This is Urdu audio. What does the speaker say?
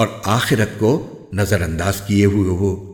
اور آخرت کو نظر انداز کیے ہوئے ہو۔